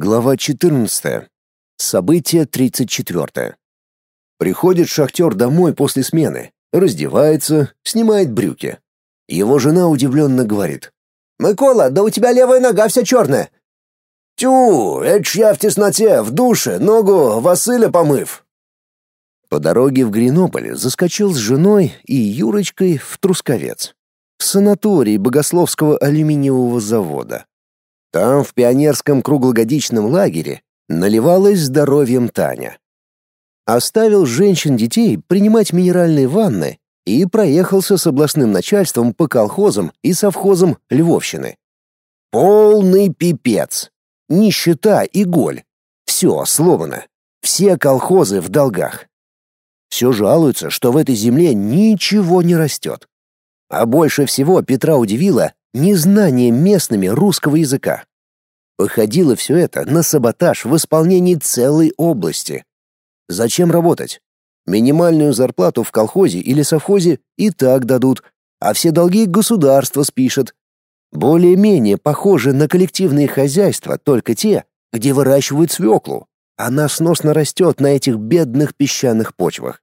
Глава 14. Событие 34. Приходит шахтер домой после смены, раздевается, снимает брюки. Его жена удивленно говорит. «Микола, да у тебя левая нога вся черная!» «Тю, это ж я в тесноте, в душе, ногу Василя помыв!» По дороге в Гренополь заскочил с женой и Юрочкой в Трусковец, в санаторий Богословского алюминиевого завода. Там, в пионерском круглогодичном лагере, наливалась здоровьем Таня. Оставил женщин-детей принимать минеральные ванны и проехался с областным начальством по колхозам и совхозам Львовщины. Полный пипец. Нищета и голь. Все сломано. Все колхозы в долгах. Все жалуются, что в этой земле ничего не растет. А больше всего Петра удивило, незнание местными русского языка. Походило все это на саботаж в исполнении целой области. Зачем работать? Минимальную зарплату в колхозе или совхозе и так дадут, а все долги государство спишет. Более-менее похожи на коллективные хозяйства только те, где выращивают свеклу. Она сносно растет на этих бедных песчаных почвах.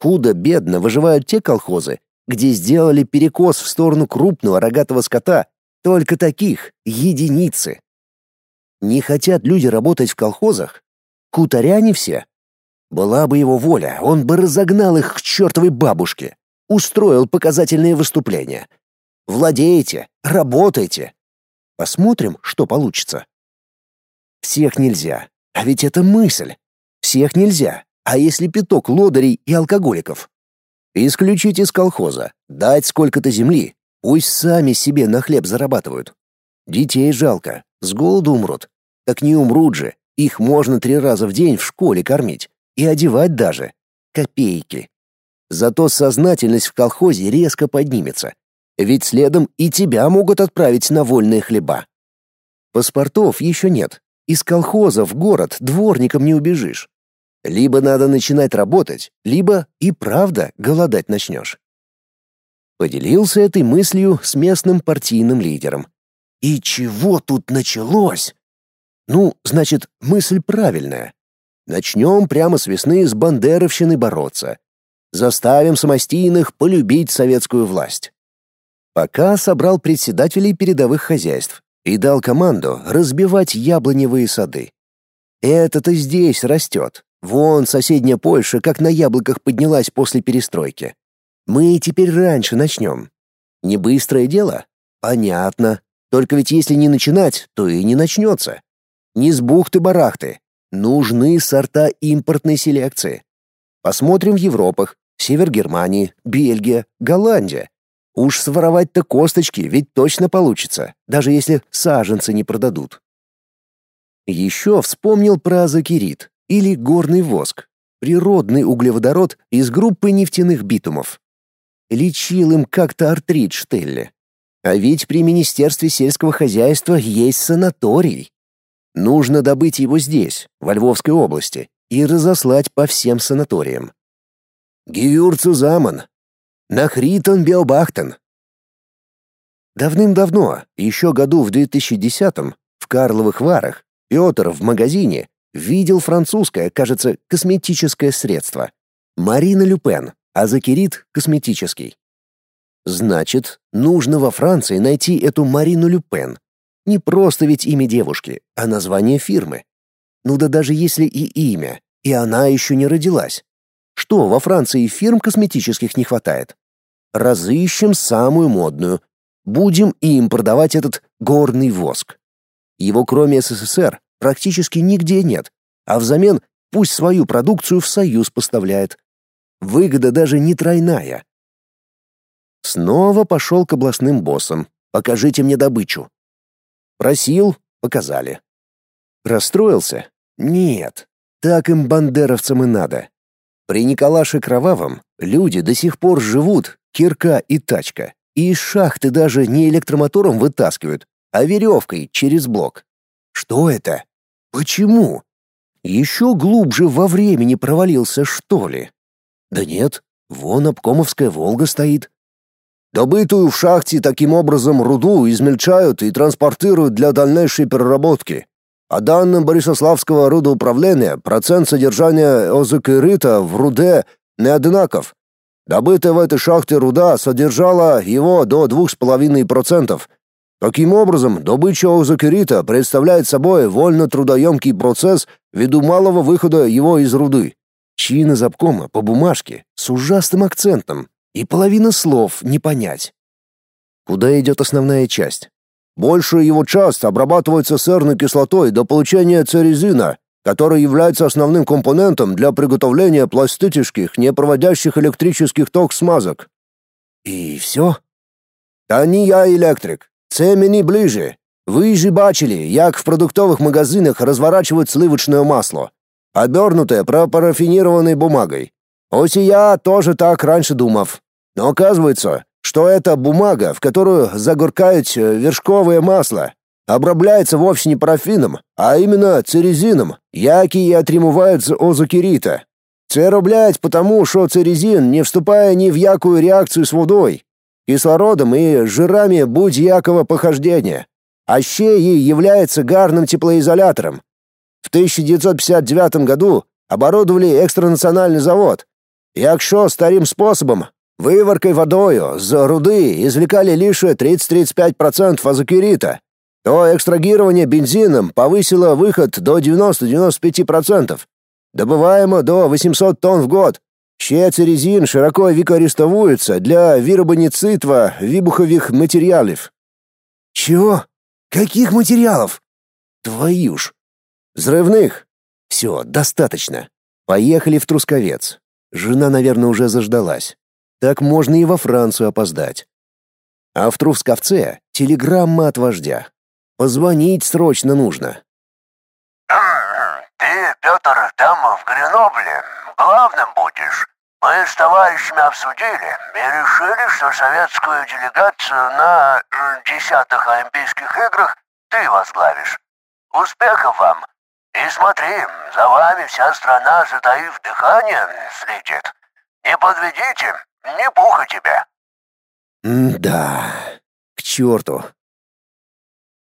Худо-бедно выживают те колхозы, где сделали перекос в сторону крупного рогатого скота, только таких единицы. Не хотят люди работать в колхозах? Хуторяне все? Была бы его воля, он бы разогнал их к чертовой бабушке, устроил показательные выступления. Владеете, работайте. Посмотрим, что получится. Всех нельзя, а ведь это мысль. Всех нельзя, а если пяток лодырей и алкоголиков? Исключить из колхоза, дать сколько-то земли, пусть сами себе на хлеб зарабатывают. Детей жалко, с голоду умрут. Так не умрут же, их можно три раза в день в школе кормить и одевать даже. Копейки. Зато сознательность в колхозе резко поднимется. Ведь следом и тебя могут отправить на вольные хлеба. Паспортов еще нет. Из колхоза в город дворником не убежишь. Либо надо начинать работать, либо и правда голодать начнешь. Поделился этой мыслью с местным партийным лидером. И чего тут началось? Ну, значит, мысль правильная. Начнем прямо с весны с бандеровщины бороться. Заставим самостийных полюбить советскую власть. Пока собрал председателей передовых хозяйств и дал команду разбивать яблоневые сады. Это-то здесь растет, Вон соседняя Польша как на яблоках поднялась после перестройки. Мы теперь раньше начнем. Не быстрое дело? Понятно. Только ведь если не начинать, то и не начнется. Не с бухты-барахты. Нужны сорта импортной селекции. Посмотрим в Европах. Север Германии, Бельгия, Голландия. Уж своровать-то косточки ведь точно получится, даже если саженцы не продадут. Еще вспомнил про азокерит или горный воск, природный углеводород из группы нефтяных битумов. Лечил им как-то артрит Штелле. А ведь при Министерстве сельского хозяйства есть санаторий. Нужно добыть его здесь, во Львовской области, и разослать по всем санаториям. Гиюрцу заман. Нахритон Биобахтен. Давным-давно, еще году в 2010-м, в Карловых Варах, Петр в магазине Видел французское, кажется, косметическое средство. Марина Люпен, а Закирит — косметический. Значит, нужно во Франции найти эту Марину Люпен. Не просто ведь имя девушки, а название фирмы. Ну да даже если и имя, и она еще не родилась. Что во Франции фирм косметических не хватает? Разыщем самую модную. Будем им продавать этот горный воск. Его кроме СССР практически нигде нет, а взамен пусть свою продукцию в Союз поставляет. Выгода даже не тройная. Снова пошел к областным боссам. Покажите мне добычу. Просил, показали. Расстроился? Нет. Так им бандеровцам и надо. При Николаше Кровавом люди до сих пор живут, кирка и тачка, и из шахты даже не электромотором вытаскивают, а веревкой через блок. Что это? Почему? Еще глубже во времени провалился, что ли? Да нет, вон обкомовская «Волга» стоит. Добытую в шахте таким образом руду измельчают и транспортируют для дальнейшей переработки. По данным Борисославского рудоуправления, процент содержания озокерита в руде не одинаков. Добытая в этой шахте руда содержала его до 2,5%. Таким образом, добыча озокерита представляет собой вольно-трудоемкий процесс ввиду малого выхода его из руды. Чин из по бумажке с ужасным акцентом, и половина слов не понять. Куда идет основная часть? Большая его часть обрабатывается сырной кислотой до получения церезина, который является основным компонентом для приготовления пластических, не проводящих электрических ток смазок. И все? Та не я электрик. Це мені ближе. Ви ж бачили, як в продуктовых магазинах разворачивают сливочное масло, обернутое пропарафинированной бумагой. Ось и я тоже так раньше думав. Но оказывается, что это бумага, в которую загоркают вершковое масло, обробляется вовсе не парафином, а именно церезином, який и отримывается озокерита. Це роблять потому, что церезин, не вступая ни в якую реакцию с водой, кислородом и жирами будь-якого похождения, а ще и является гарным теплоизолятором. В 1959 году оборудовали экстранациональный завод. Якщо старым способом, вываркой водою з руды извлекали лишь 30-35% азокерита, то экстрагирование бензином повысило выход до 90-95%. Добываемо до 800 тонн в год. Ще церезин широко використовуется для виробництва вибуховых материалов. Чего? Каких материалов? Твою ж. Взрывных. Все, достаточно. Поехали в Трусковец. Жена, наверное, уже заждалась. Так можно и во Францию опоздать. А в Трусковце телеграмма от вождя. Позвонить срочно нужно. «Ты, Петр, там в Гренобле главным будешь. Мы с товарищами обсудили и решили, что советскую делегацию на десятых Олимпийских играх ты возглавишь. Успехов вам! И смотри, за вами вся страна, затаив дыхание, следит. Не подведите, не пуха тебе!» «Да, к черту!»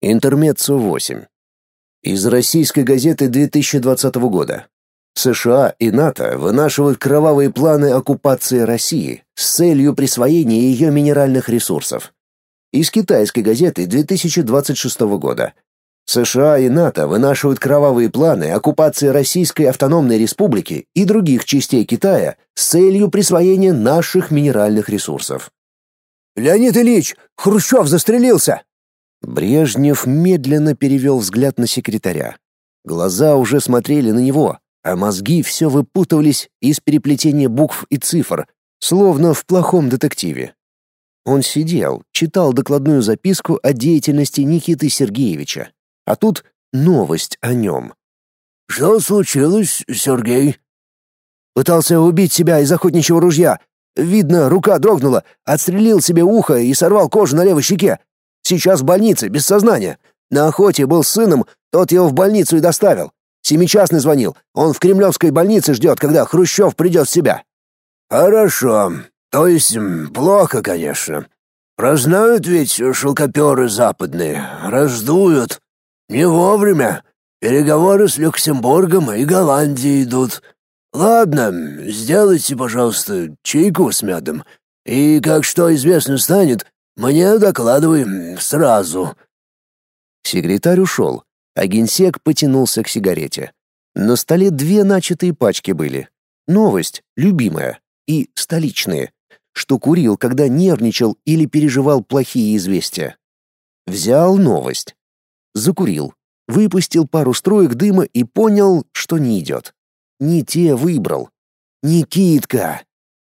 Интермеццо 8. Из российской газеты 2020 года. США и НАТО вынашивают кровавые планы оккупации России с целью присвоения ее минеральных ресурсов. Из китайской газеты 2026 года. США и НАТО вынашивают кровавые планы оккупации Российской автономной республики и других частей Китая с целью присвоения наших минеральных ресурсов. «Леонид Ильич, Хрущев застрелился!» Брежнев медленно перевел взгляд на секретаря. Глаза уже смотрели на него, а мозги все выпутывались из переплетения букв и цифр, словно в плохом детективе. Он сидел, читал докладную записку о деятельности Никиты Сергеевича. А тут новость о нем. «Что случилось, Сергей?» Пытался убить себя из охотничьего ружья. Видно, рука дрогнула, отстрелил себе ухо и сорвал кожу на левой щеке. Сейчас в больнице, без сознания. На охоте был с сыном, тот его в больницу и доставил. Семичастный звонил. Он в Кремлевской больнице ждет, когда Хрущев придет в себя. Хорошо. То есть плохо, конечно. Прознают ведь шелкоперы западные, раздуют. Не вовремя. Переговоры с Люксембургом и Голландией идут. Ладно, сделайте, пожалуйста, чайку с медом. И как что известно станет, мне докладывай сразу. Секретарь ушел, а генсек потянулся к сигарете. На столе две начатые пачки были. Новость, любимая, и столичные, что курил, когда нервничал или переживал плохие известия. Взял новость. Закурил, выпустил пару строек дыма и понял, что не идет. Не те выбрал. Никитка!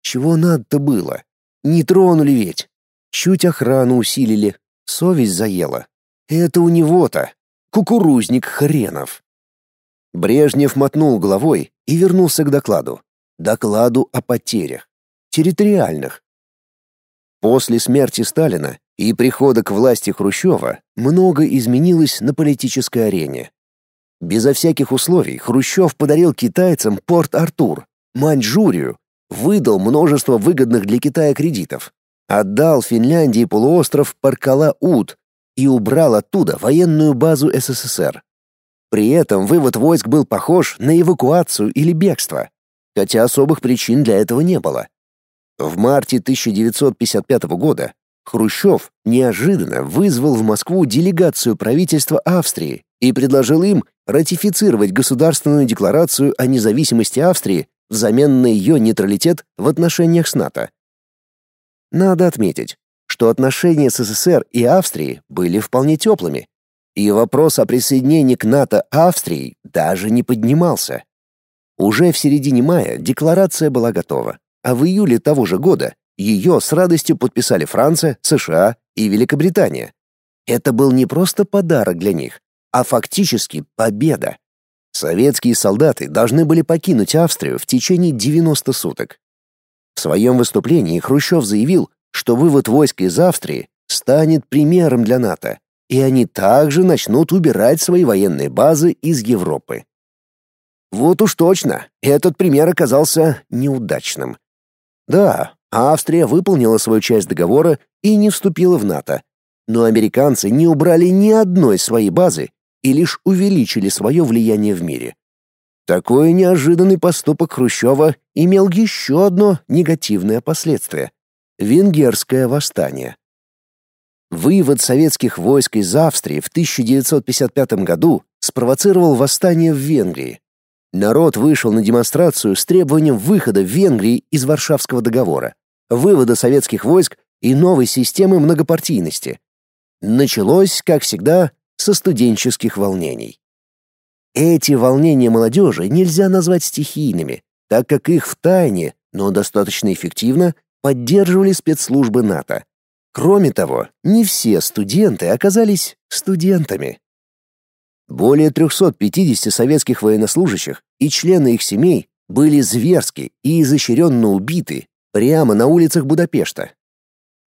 Чего надо-то было? Не тронули ведь. Чуть охрану усилили. Совесть заела. Это у него-то. Кукурузник хренов. Брежнев мотнул головой и вернулся к докладу. Докладу о потерях. Территориальных. После смерти Сталина и прихода к власти Хрущева много изменилось на политической арене. Безо всяких условий Хрущев подарил китайцам Порт-Артур, Маньчжурию, выдал множество выгодных для Китая кредитов, отдал Финляндии полуостров Паркала-Ут и убрал оттуда военную базу СССР. При этом вывод войск был похож на эвакуацию или бегство, хотя особых причин для этого не было. В марте 1955 года Хрущев неожиданно вызвал в Москву делегацию правительства Австрии и предложил им ратифицировать государственную декларацию о независимости Австрии взамен на ее нейтралитет в отношениях с НАТО. Надо отметить, что отношения СССР и Австрии были вполне теплыми, и вопрос о присоединении к НАТО Австрии даже не поднимался. Уже в середине мая декларация была готова, а в июле того же года ее с радостью подписали Франция, США и Великобритания. Это был не просто подарок для них, а фактически победа. Советские солдаты должны были покинуть Австрию в течение 90 суток. В своем выступлении Хрущев заявил, что вывод войск из Австрии станет примером для НАТО, и они также начнут убирать свои военные базы из Европы. Вот уж точно, этот пример оказался неудачным. Да, Австрия выполнила свою часть договора и не вступила в НАТО, но американцы не убрали ни одной своей базы и лишь увеличили свое влияние в мире. Такой неожиданный поступок Хрущева имел еще одно негативное последствие — венгерское восстание. Вывод советских войск из Австрии в 1955 году спровоцировал восстание в Венгрии. Народ вышел на демонстрацию с требованием выхода Венгрии из Варшавского договора, вывода советских войск и новой системы многопартийности. Началось, как всегда, со студенческих волнений. Эти волнения молодежи нельзя назвать стихийными, так как их втайне, но достаточно эффективно поддерживали спецслужбы НАТО. Кроме того, не все студенты оказались студентами. Более 350 советских военнослужащих и члены их семей были зверски и изощренно убиты прямо на улицах Будапешта.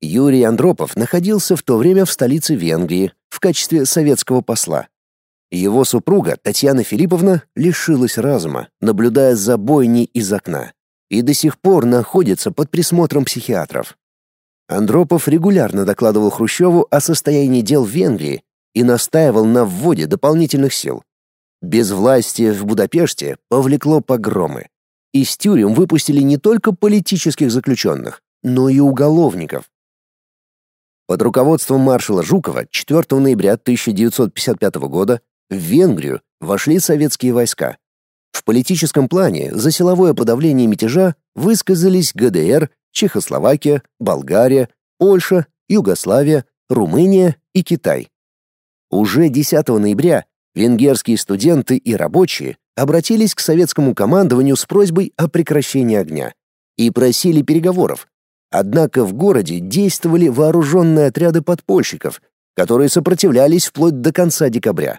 Юрий Андропов находился в то время в столице Венгрии в качестве советского посла. Его супруга Татьяна Филипповна лишилась разума, наблюдая за бойней из окна, и до сих пор находится под присмотром психиатров. Андропов регулярно докладывал Хрущеву о состоянии дел в Венгрии и настаивал на вводе дополнительных сил. Без власти в Будапеште повлекло погромы. Из тюрем выпустили не только политических заключенных, но и уголовников. Под руководством маршала Жукова 4 ноября 1955 года в Венгрию вошли советские войска. В политическом плане за силовое подавление мятежа высказались ГДР, Чехословакия, Болгария, Польша, Югославия, Румыния и Китай. Уже 10 ноября венгерские студенты и рабочие обратились к советскому командованию с просьбой о прекращении огня и просили переговоров. Однако в городе действовали вооруженные отряды подпольщиков, которые сопротивлялись вплоть до конца декабря.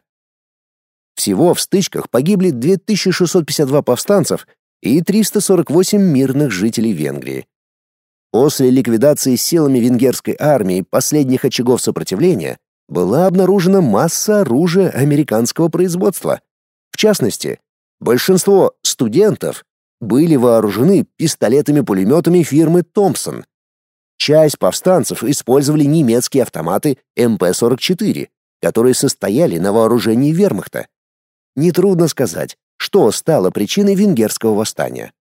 Всего в стычках погибли 2652 повстанцев и 348 мирных жителей Венгрии. После ликвидации силами венгерской армии последних очагов сопротивления была обнаружена масса оружия американского производства. В частности, большинство студентов были вооружены пистолетами-пулеметами фирмы «Томпсон». Часть повстанцев использовали немецкие автоматы МП-44, которые состояли на вооружении вермахта. Нетрудно сказать, что стало причиной венгерского восстания.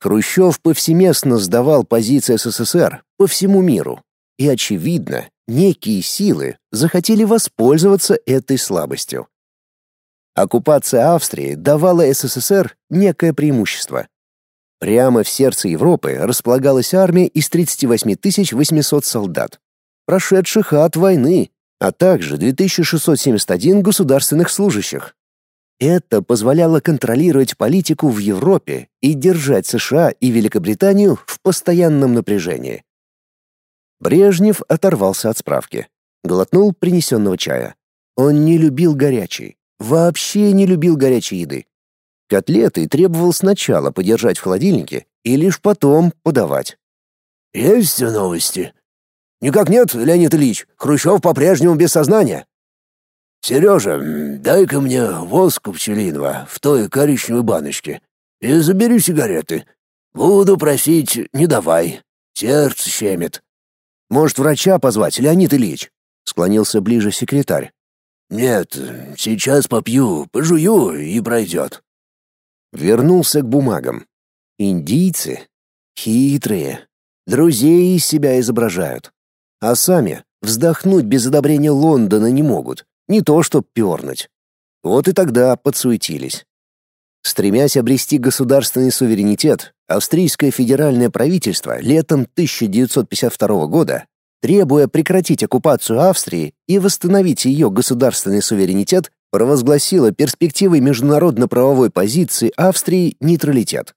Хрущев повсеместно сдавал позиции СССР по всему миру, и, очевидно, некие силы захотели воспользоваться этой слабостью. Оккупация Австрии давала СССР некое преимущество. Прямо в сердце Европы располагалась армия из 38 800 солдат, прошедших от войны, а также 2671 государственных служащих, это позволяло контролировать политику в Европе и держать США и Великобританию в постоянном напряжении. Брежнев оторвался от справки. Глотнул принесенного чая. Он не любил горячий. Вообще не любил горячей еды. Котлеты требовал сначала подержать в холодильнике и лишь потом подавать. «Есть новости?» «Никак нет, Леонид Ильич. Хрущев по-прежнему без сознания». «Сережа, дай-ка мне воску пчелиного в той коричневой баночке и забери сигареты. Буду просить, не давай. Сердце щемит». «Может, врача позвать, Леонид Ильич?» — склонился ближе секретарь. «Нет, сейчас попью, пожую и пройдет». Вернулся к бумагам. Индийцы хитрые, друзей из себя изображают, а сами вздохнуть без одобрения Лондона не могут, не то что пернуть. Вот и тогда подсуетились. Стремясь обрести государственный суверенитет, австрийское федеральное правительство летом 1952 года, требуя прекратить оккупацию Австрии и восстановить ее государственный суверенитет, провозгласило перспективой международно-правовой позиции Австрии нейтралитет.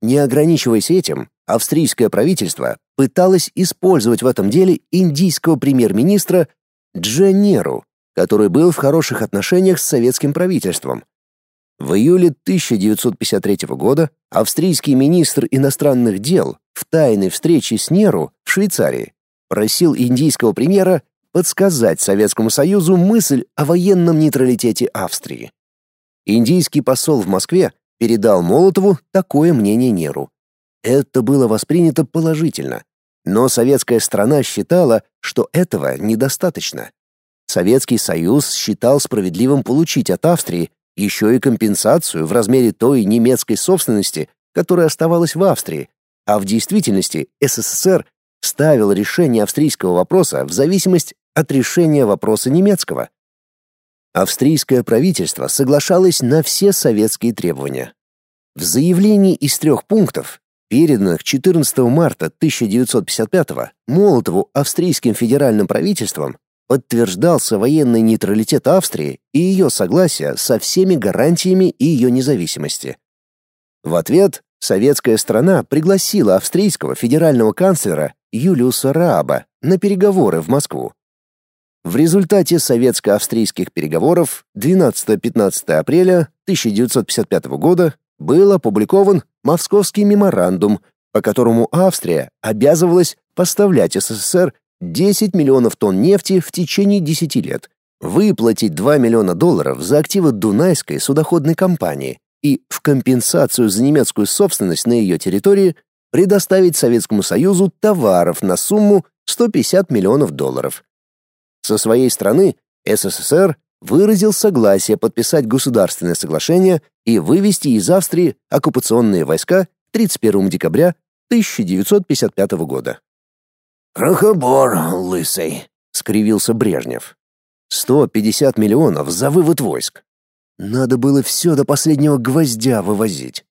Не ограничиваясь этим, австрийское правительство пыталось использовать в этом деле индийского премьер-министра Дженеру, который был в хороших отношениях с советским правительством. В июле 1953 года австрийский министр иностранных дел в тайной встрече с Неру в Швейцарии просил индийского премьера подсказать Советскому Союзу мысль о военном нейтралитете Австрии. Индийский посол в Москве передал Молотову такое мнение Неру. Это было воспринято положительно, но советская страна считала, что этого недостаточно. Советский Союз считал справедливым получить от Австрии еще и компенсацию в размере той немецкой собственности, которая оставалась в Австрии, а в действительности СССР ставил решение австрийского вопроса в зависимость от решения вопроса немецкого. Австрийское правительство соглашалось на все советские требования. В заявлении из трех пунктов, переданных 14 марта 1955 Молотову австрийским федеральным правительством, подтверждался военный нейтралитет Австрии и ее согласие со всеми гарантиями ее независимости. В ответ советская страна пригласила австрийского федерального канцлера Юлиуса Рааба на переговоры в Москву. В результате советско-австрийских переговоров 12-15 апреля 1955 года был опубликован Московский меморандум, по которому Австрия обязывалась поставлять СССР 10 миллионов тонн нефти в течение 10 лет, выплатить 2 миллиона долларов за активы Дунайской судоходной компании и в компенсацию за немецкую собственность на ее территории предоставить Советскому Союзу товаров на сумму 150 миллионов долларов. Со своей стороны СССР выразил согласие подписать государственное соглашение и вывести из Австрии оккупационные войска 31 декабря 1955 года. «Крохобор, лысый», — скривился Брежнев. «Сто пятьдесят миллионов за вывод войск. Надо было все до последнего гвоздя вывозить.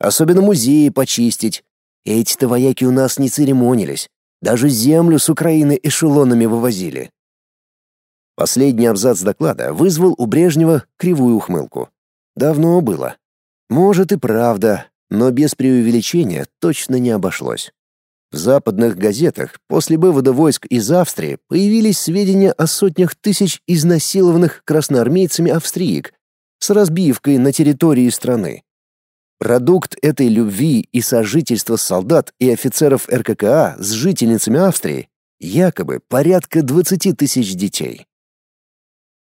Особенно музеи почистить. Эти-то вояки у нас не церемонились. Даже землю с Украины эшелонами вывозили». Последний абзац доклада вызвал у Брежнева кривую ухмылку. Давно было. Может и правда, но без преувеличения точно не обошлось. В западных газетах после вывода войск из Австрии появились сведения о сотнях тысяч изнасилованных красноармейцами австриек с разбивкой на территории страны. Продукт этой любви и сожительства солдат и офицеров РККА с жительницами Австрии якобы порядка 20 тысяч детей.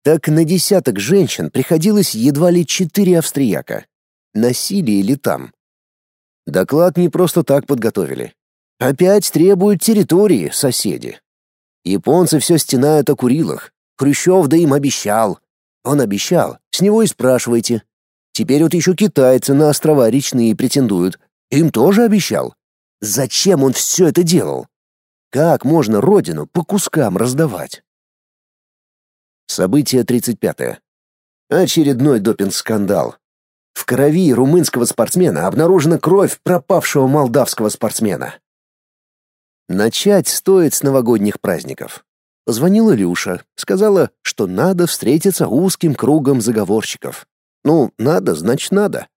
Так на десяток женщин приходилось едва ли четыре австрияка. Насилие ли там? Доклад не просто так подготовили. Опять требуют территории соседи. Японцы все стенают о Курилах. Хрущев да им обещал. Он обещал, с него и спрашивайте. Теперь вот еще китайцы на острова речные претендуют. Им тоже обещал. Зачем он все это делал? Как можно родину по кускам раздавать? Событие 35. -е. Очередной допинг-скандал. В крови румынского спортсмена обнаружена кровь пропавшего молдавского спортсмена. Начать стоит с новогодних праздников. Позвонила Люша, сказала, что надо встретиться узким кругом заговорщиков. Ну, надо, значит, надо.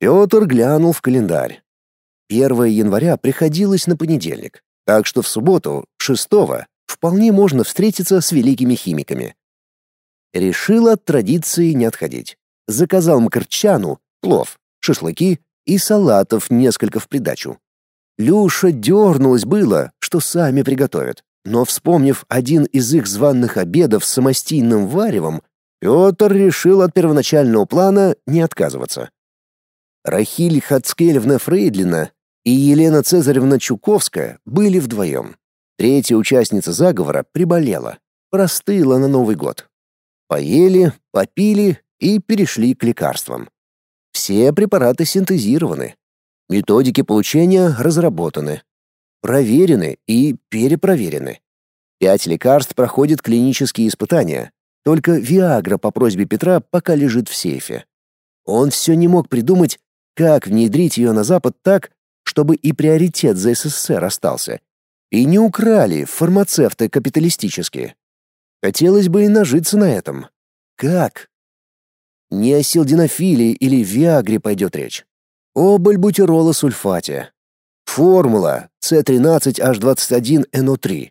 Петр глянул в календарь. 1 января приходилось на понедельник, так что в субботу, 6 вполне можно встретиться с великими химиками. Решил от традиции не отходить. Заказал макарчану, плов, шашлыки и салатов несколько в придачу. Люша дернулась было, что сами приготовят, но, вспомнив один из их званных обедов с самостийным варевом, Петр решил от первоначального плана не отказываться. Рахиль Хацкелевна Фрейдлина и Елена Цезаревна Чуковская были вдвоем. Третья участница заговора приболела, простыла на Новый год. Поели, попили и перешли к лекарствам. Все препараты синтезированы. Методики получения разработаны. Проверены и перепроверены. Пять лекарств проходят клинические испытания. Только Виагра по просьбе Петра пока лежит в сейфе. Он все не мог придумать, как внедрить ее на Запад так, чтобы и приоритет за СССР остался, и не украли фармацевты капиталистические. Хотелось бы и нажиться на этом. Как? Не о силденофилии или виагре пойдет речь. Об альбутиролосульфате. Формула С13H21NO3.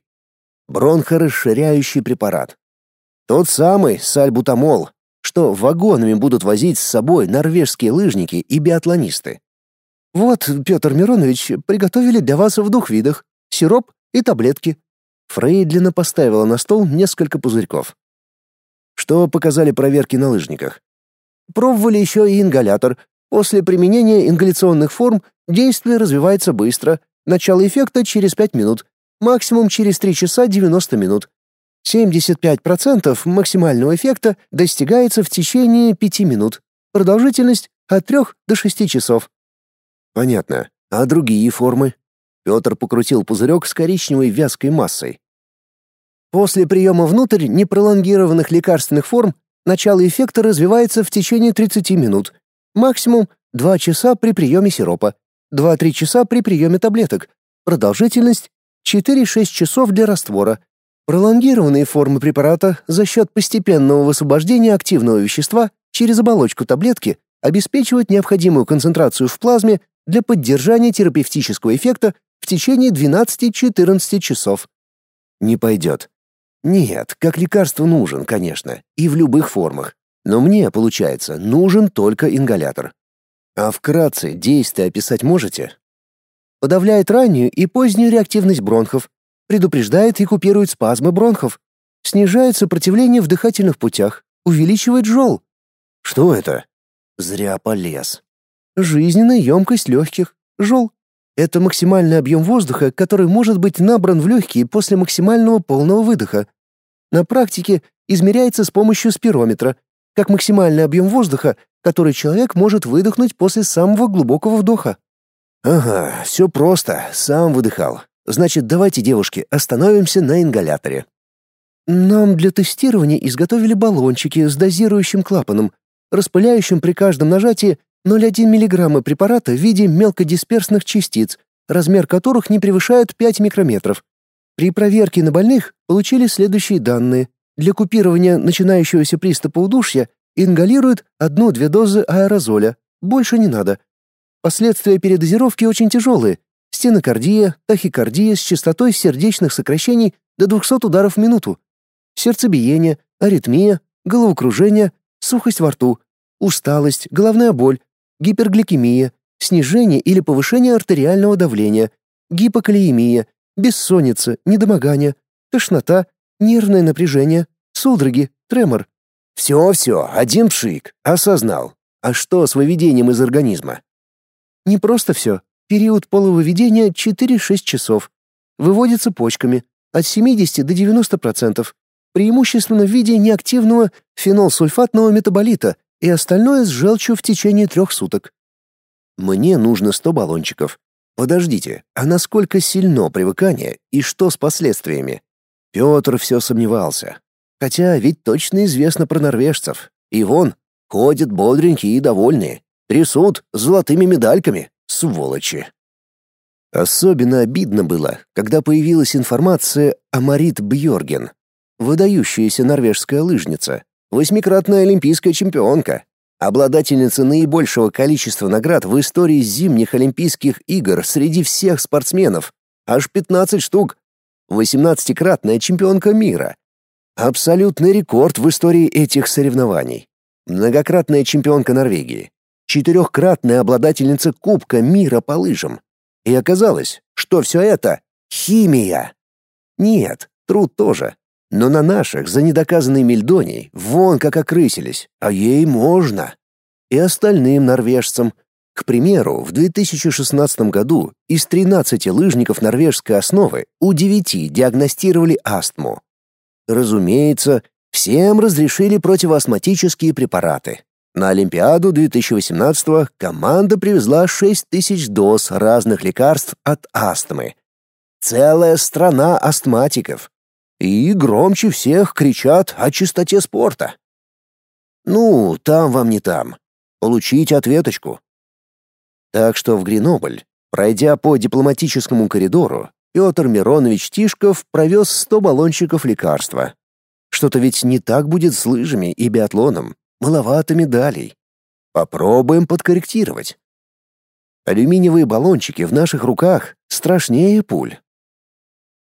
Бронхорасширяющий препарат. Тот самый сальбутамол, что вагонами будут возить с собой норвежские лыжники и биатлонисты. Вот, Петр Миронович, приготовили для вас в двух видах: сироп и таблетки. Фрейдлина поставила на стол несколько пузырьков. Что показали проверки на лыжниках? Пробовали еще и ингалятор. После применения ингаляционных форм действие развивается быстро. Начало эффекта через 5 минут, максимум через 3 часа 90 минут. 75% максимального эффекта достигается в течение 5 минут. Продолжительность от 3 до 6 часов. Понятно. А другие формы? Петр покрутил пузырек с коричневой вязкой массой. После приема внутрь непролонгированных лекарственных форм начало эффекта развивается в течение 30 минут, максимум 2 часа при приеме сиропа, 2-3 часа при приеме таблеток, продолжительность 4-6 часов для раствора. Пролонгированные формы препарата за счет постепенного высвобождения активного вещества через оболочку таблетки обеспечивают необходимую концентрацию в плазме для поддержания терапевтического эффекта в течение 12-14 часов. Не пойдет. Нет, как лекарство нужен, конечно, и в любых формах. Но мне, получается, нужен только ингалятор. А вкратце действие описать можете? Подавляет раннюю и позднюю реактивность бронхов, предупреждает и купирует спазмы бронхов, снижает сопротивление в дыхательных путях, увеличивает жол. Что это? Зря полез. Жизненная емкость легких, жол. Это максимальный объем воздуха, который может быть набран в легкие после максимального полного выдоха. На практике измеряется с помощью спирометра, как максимальный объем воздуха, который человек может выдохнуть после самого глубокого вдоха. Ага, все просто, сам выдыхал. Значит, давайте, девушки, остановимся на ингаляторе. Нам для тестирования изготовили баллончики с дозирующим клапаном, распыляющим при каждом нажатии 0,1 мг препарата в виде мелкодисперсных частиц, размер которых не превышает 5 микрометров. При проверке на больных получили следующие данные. Для купирования начинающегося приступа удушья ингалируют одну-две дозы аэрозоля, больше не надо. Последствия передозировки очень тяжелые. Стенокардия, тахикардия с частотой сердечных сокращений до 200 ударов в минуту. Сердцебиение, аритмия, головокружение, сухость во рту, усталость, головная боль, гипергликемия, снижение или повышение артериального давления, гипокалиемия, бессонница, недомогание, тошнота, нервное напряжение, судороги, тремор. Все-все, один пшик, осознал. А что с выведением из организма? Не просто все. Период полувыведения 4-6 часов. Выводится почками от 70 до 90%, преимущественно в виде неактивного фенолсульфатного метаболита и остальное с желчью в течение трех суток. Мне нужно 100 баллончиков. Подождите, а насколько сильно привыкание и что с последствиями? Петр все сомневался. Хотя ведь точно известно про норвежцев. И вон, ходят бодренькие и довольные. Трясут золотыми медальками, сволочи. Особенно обидно было, когда появилась информация о Марит Бьорген, выдающаяся норвежская лыжница, восьмикратная олимпийская чемпионка, обладательница наибольшего количества наград в истории зимних Олимпийских игр среди всех спортсменов, аж 15 штук, 18-кратная чемпионка мира. Абсолютный рекорд в истории этих соревнований. Многократная чемпионка Норвегии, четырехкратная обладательница Кубка мира по лыжам. И оказалось, что все это — химия. Нет, труд тоже. Но на наших за недоказанной мельдонией вон как окрысились, а ей можно. И остальным норвежцам. К примеру, в 2016 году из 13 лыжников норвежской основы у 9 диагностировали астму. Разумеется, Всем разрешили противоастматические препараты. На Олимпиаду 2018 команда привезла 6 тысяч доз разных лекарств от астмы. Целая страна астматиков. И громче всех кричат о чистоте спорта. Ну, там вам не там. Получите ответочку. Так что в Гренобль, пройдя по дипломатическому коридору, Петр Миронович Тишков провез 100 баллончиков лекарства. Что-то ведь не так будет с лыжами и биатлоном. Маловато медалей. Попробуем подкорректировать. Алюминиевые баллончики в наших руках страшнее пуль,